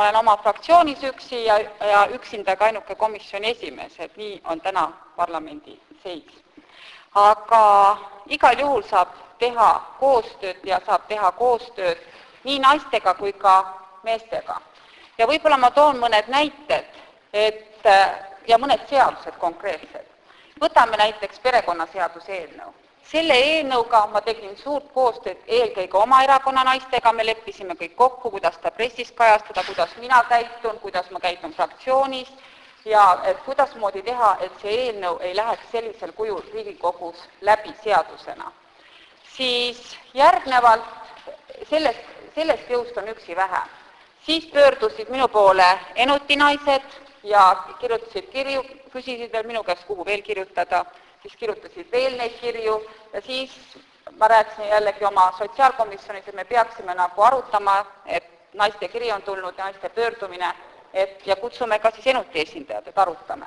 ma olen oma fraktsioonis üksi ja, ja üksinda ka ainuke komisjoni esimees, et nii on täna parlamendi seis. aga igal juhul saab teha koostööd ja saab teha koostööd nii naistega kui ka meestega. ja võib-olla ma toon mõned näited, et ja mõned seadused konkreetsed. võtame näiteks perekonnaseaduse eelnõu selle eelnõuga ma tegin suurt koostööd eelkõige oma erakonna naistega, me leppisime kõik kokku, kuidas seda pressis kajastada, kuidas mina käitun, kuidas ma käitun fraktsioonis ja et kuidasmoodi teha, et see eelnõu ei läheks sellisel kujul Riigikogus läbi seadusena. siis järgnevalt sellest, sellest jõust on üksi vähe. siis pöördusid minu poole Enuti naised ja kirjutasid kirju, küsisid veel minu käest, kuhu veel kirjutada siis kirjutasid veel neid kirju ja siis ma rääkisin jällegi oma sotsiaalkomisjonis, et me peaksime nagu arutama, et naiste kiri on tulnud ja naiste pöördumine, et ja kutsume ka siis Enuti esindajad, et arutame.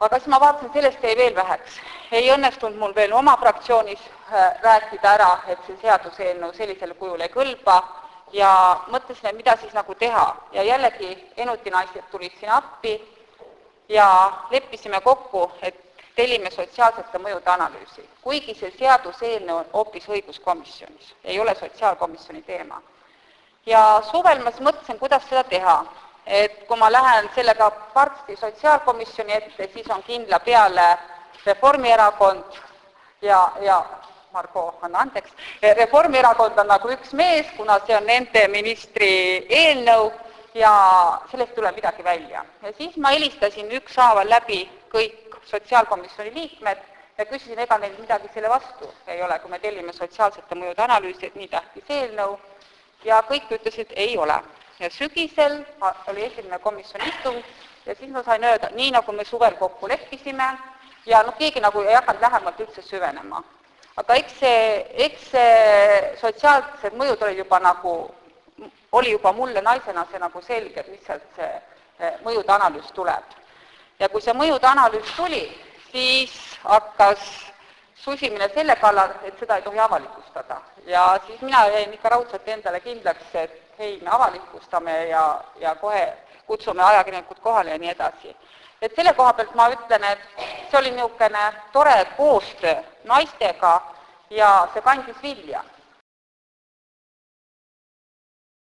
aga siis ma vaatasin, sellest jäi veel väheks. ei õnnestunud mul veel oma fraktsioonis äh, rääkida ära, et see seaduseelnõu sellisel kujul ei kõlba ja mõtlesin, et mida siis nagu teha ja jällegi Enuti naised tulid siin appi ja leppisime kokku, et tellime sotsiaalsete mõjude analüüsi, kuigi see seaduseelnõu on hoopis õiguskomisjonis, ei ole sotsiaalkomisjoni teema. ja suvel ma siis mõtlesin, kuidas seda teha, et kui ma lähen sellega varsti sotsiaalkomisjoni ette, siis on kindla peale Reformierakond ja, ja Margo, anna andeks, Reformierakond on nagu üks mees, kuna see on nende ministri eelnõu ja sellest ei tule midagi välja. ja siis ma helistasin ükshaaval läbi kõik sotsiaalkomisjoni liikmed ja küsisin, ega neil midagi selle vastu ei ole, kui me tellime sotsiaalsete mõjude analüüsi, et nii tähtis eelnõu, ja kõik ütlesid, ei ole. ja sügisel oli esimene komisjoni istung ja siis ma sain öelda, nii nagu me suvel kokku leppisime, ja noh, keegi nagu ei hakanud lähemalt üldse süvenema. aga eks see, eks see sotsiaalsed mõjud olid juba nagu, oli juba mulle naisena see nagu selge, et mis sealt see mõjude analüüs tuleb ja kui see mõjude analüüs tuli, siis hakkas susimine selle kallal, et seda ei tohi avalikustada. ja siis mina jäin ikka raudselt endale kindlaks, et ei, me avalikustame ja, ja kohe kutsume ajakirjanikud kohale ja nii edasi. et selle koha pealt ma ütlen, et see oli niisugune tore koostöö naistega ja see kandis vilja